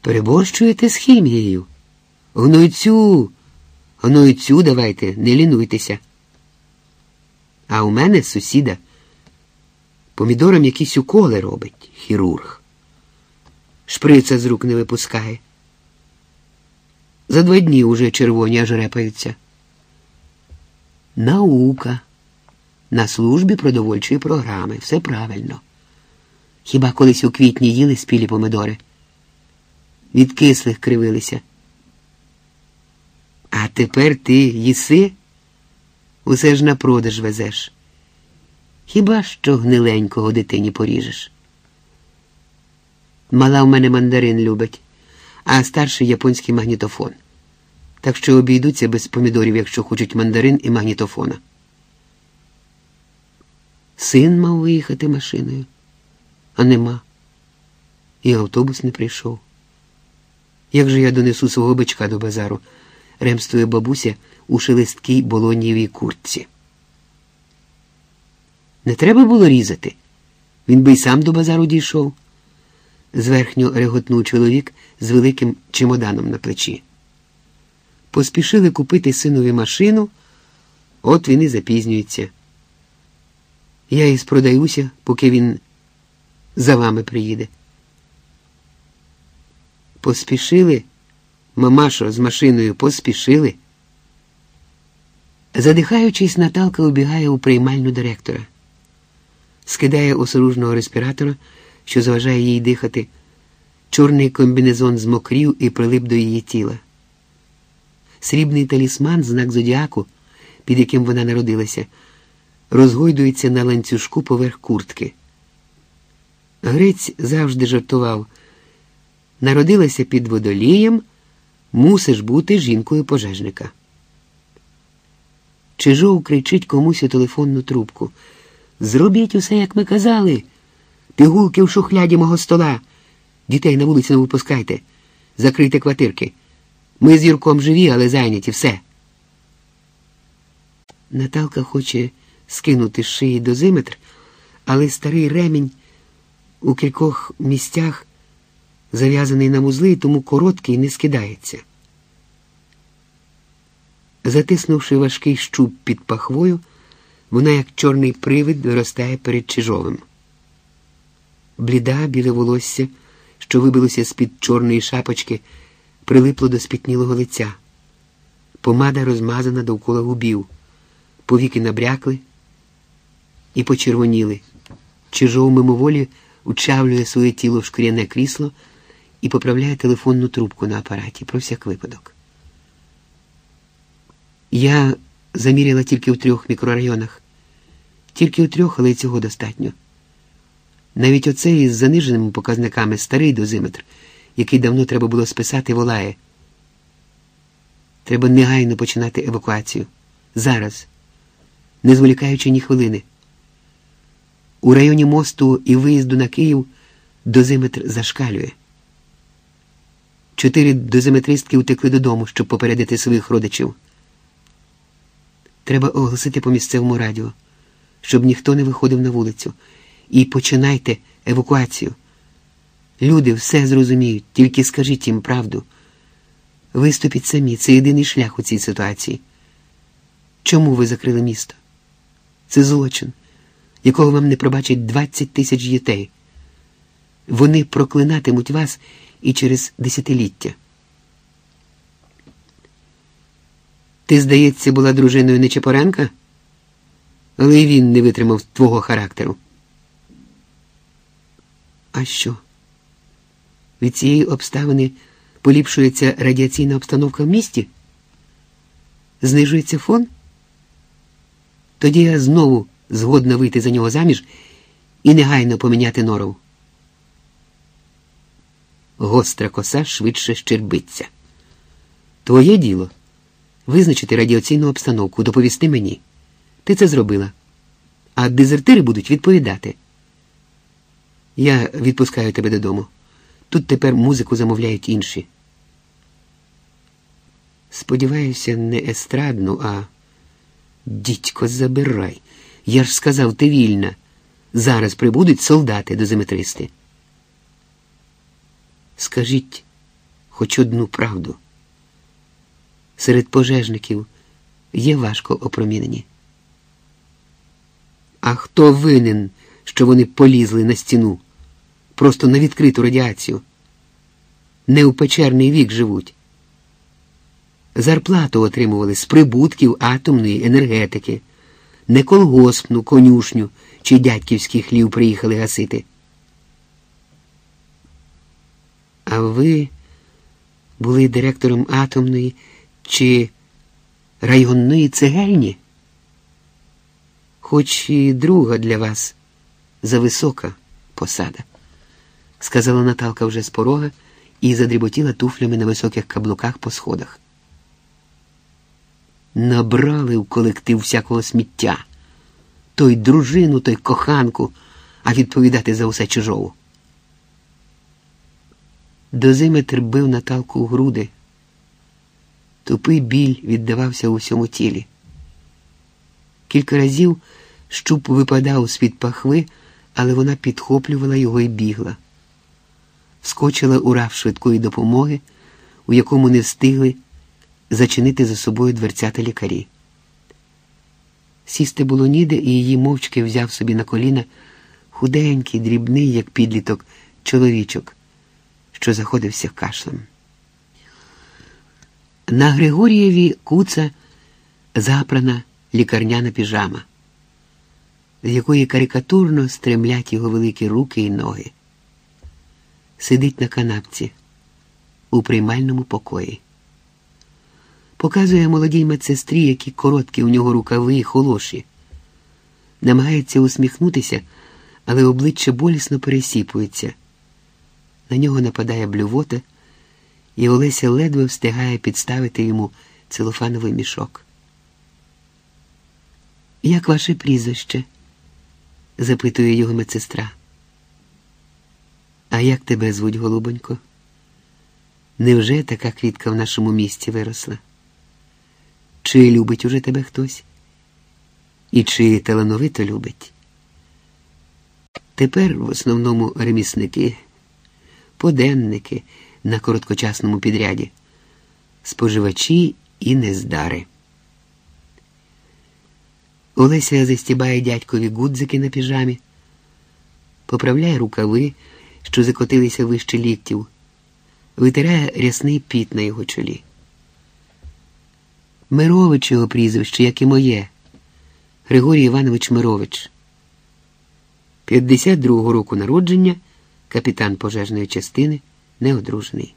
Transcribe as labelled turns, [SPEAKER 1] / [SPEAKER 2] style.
[SPEAKER 1] Переборщуєте з хімією. Гнойцю, гнойцю давайте, не лінуйтеся. А у мене сусіда помідорам якісь уколи робить хірург. Шприца з рук не випускає. За два дні уже червоні аж репаються. Наука. На службі продовольчої програми. Все правильно. Хіба колись у квітні їли спілі помидори? Від кислих кривилися. А тепер ти їси, усе ж на продаж везеш. Хіба що гниленького дитині поріжеш? Мала в мене мандарин любить, а старший японський магнітофон. Так що обійдуться без помідорів, якщо хочуть мандарин і магнітофона. Син мав виїхати машиною, а нема. І автобус не прийшов. Як же я донесу свого бичка до базару? ремствує бабуся у шелесткій болонієвій куртці. Не треба було різати. Він би й сам до базару дійшов. Зверхньо реготнув чоловік з великим чемоданом на плечі. Поспішили купити синові машину, от він і запізнюється. Я і спродаюся, поки він за вами приїде. Поспішили, мамашо, з машиною поспішили. Задихаючись, Наталка убігає у приймальню директора, скидає осоружного респіратора, що заважає їй дихати. Чорний комбінезон змокрів і прилип до її тіла. Срібний талісман, знак зодіаку, під яким вона народилася, розгойдується на ланцюжку поверх куртки. Грець завжди жартував. Народилася під водолієм, мусиш бути жінкою пожежника. Чижов кричить комусь у телефонну трубку. Зробіть усе, як ми казали. Пігулки в шухляді мого стола. Дітей на вулицю не випускайте. Закрийте квартирки. Ми з Юрком живі, але зайняті все. Наталка хоче скинути з шиї дозиметр, але старий ремінь у кількох місцях зав'язаний на музли, тому короткий не скидається. Затиснувши важкий щуп під пахвою, вона, як чорний привид, виростає перед чижовим. Бліда біле волосся, що вибилося з-під чорної шапочки, прилипло до спітнілого лиця. Помада розмазана довкола губів, повіки набрякли і почервоніли. Чижов мимоволі учавлює своє тіло в шкіряне крісло і поправляє телефонну трубку на апараті про всяк випадок. Я заміряла тільки в трьох мікрорайонах, тільки у трьох, але й цього достатньо. Навіть оцей із заниженими показниками старий дозиметр, який давно треба було списати, волає. Треба негайно починати евакуацію. Зараз, не зволікаючи ні хвилини. У районі мосту і виїзду на Київ дозиметр зашкалює. Чотири дозиметристки утекли додому, щоб попередити своїх родичів. Треба оголосити по місцевому радіо, щоб ніхто не виходив на вулицю. І починайте евакуацію. Люди все зрозуміють, тільки скажіть їм правду. Виступіть самі, це єдиний шлях у цій ситуації. Чому ви закрили місто? Це злочин, якого вам не пробачать 20 тисяч дітей. Вони проклинатимуть вас і через десятиліття. Ти, здається, була дружиною Нечепоренка, але й він не витримав твого характеру. А що? Від цієї обставини поліпшується радіаційна обстановка в місті? Знижується фон? Тоді я знову згодна вийти за нього заміж і негайно поміняти норов. Гостра коса швидше щербиться. Твоє діло визначити радіаційну обстановку, доповісти мені. Ти це зробила. А дезертири будуть відповідати. Я відпускаю тебе додому. Тут тепер музику замовляють інші. Сподіваюся, не естрадну, а дідько, забирай. Я ж сказав, ти вільна. Зараз прибудуть солдати дозиметристи. Скажіть хоч одну правду. Серед пожежників є важко опромінені. А хто винен, що вони полізли на стіну? Просто на відкриту радіацію? Не у печерний вік живуть. Зарплату отримували з прибутків атомної енергетики, не колгоспну, конюшню чи дядьківський хлів приїхали гасити. А ви були директором атомної чи районної цегельні? Хоч і друга для вас зависока посада, сказала Наталка вже з порога і задріботіла туфлями на високих каблуках по сходах. Набрали в колектив всякого сміття, той дружину, той коханку, а відповідати за усе чужого. Дозиметр бив Наталку у груди. Тупий біль віддавався у всьому тілі. Кілька разів щуп випадав з-під пахви, але вона підхоплювала його і бігла. Скочила у раф швидкої допомоги, у якому не встигли зачинити за собою дверцята лікарі. Сісти було ніде, і її мовчки взяв собі на коліна худенький, дрібний, як підліток, чоловічок що заходився кашлем. На Григорієві куца запрана лікарняна піжама, з якої карикатурно стремлять його великі руки і ноги. Сидить на канапці у приймальному покої. Показує молодій медсестрі, які короткі у нього рукави і холоші. Намагається усміхнутися, але обличчя болісно пересіпується. На нього нападає блювота, і Олеся ледве встигає підставити йому целофановий мішок. Як ваше прізвище? запитує його медсестра. А як тебе звуть, голубонько? Невже така квітка в нашому місті виросла? Чи любить уже тебе хтось? І чи талановито любить? Тепер в основному ремісники поденники на короткочасному підряді, споживачі і нездари. Олеся застібає дядькові гудзики на піжамі, поправляє рукави, що закотилися вище ліктів, витирає рясний піт на його чолі. Мирович його прізвище, як і моє, Григорій Іванович Мирович. 52-го року народження капітан пожежної частини, неодружений.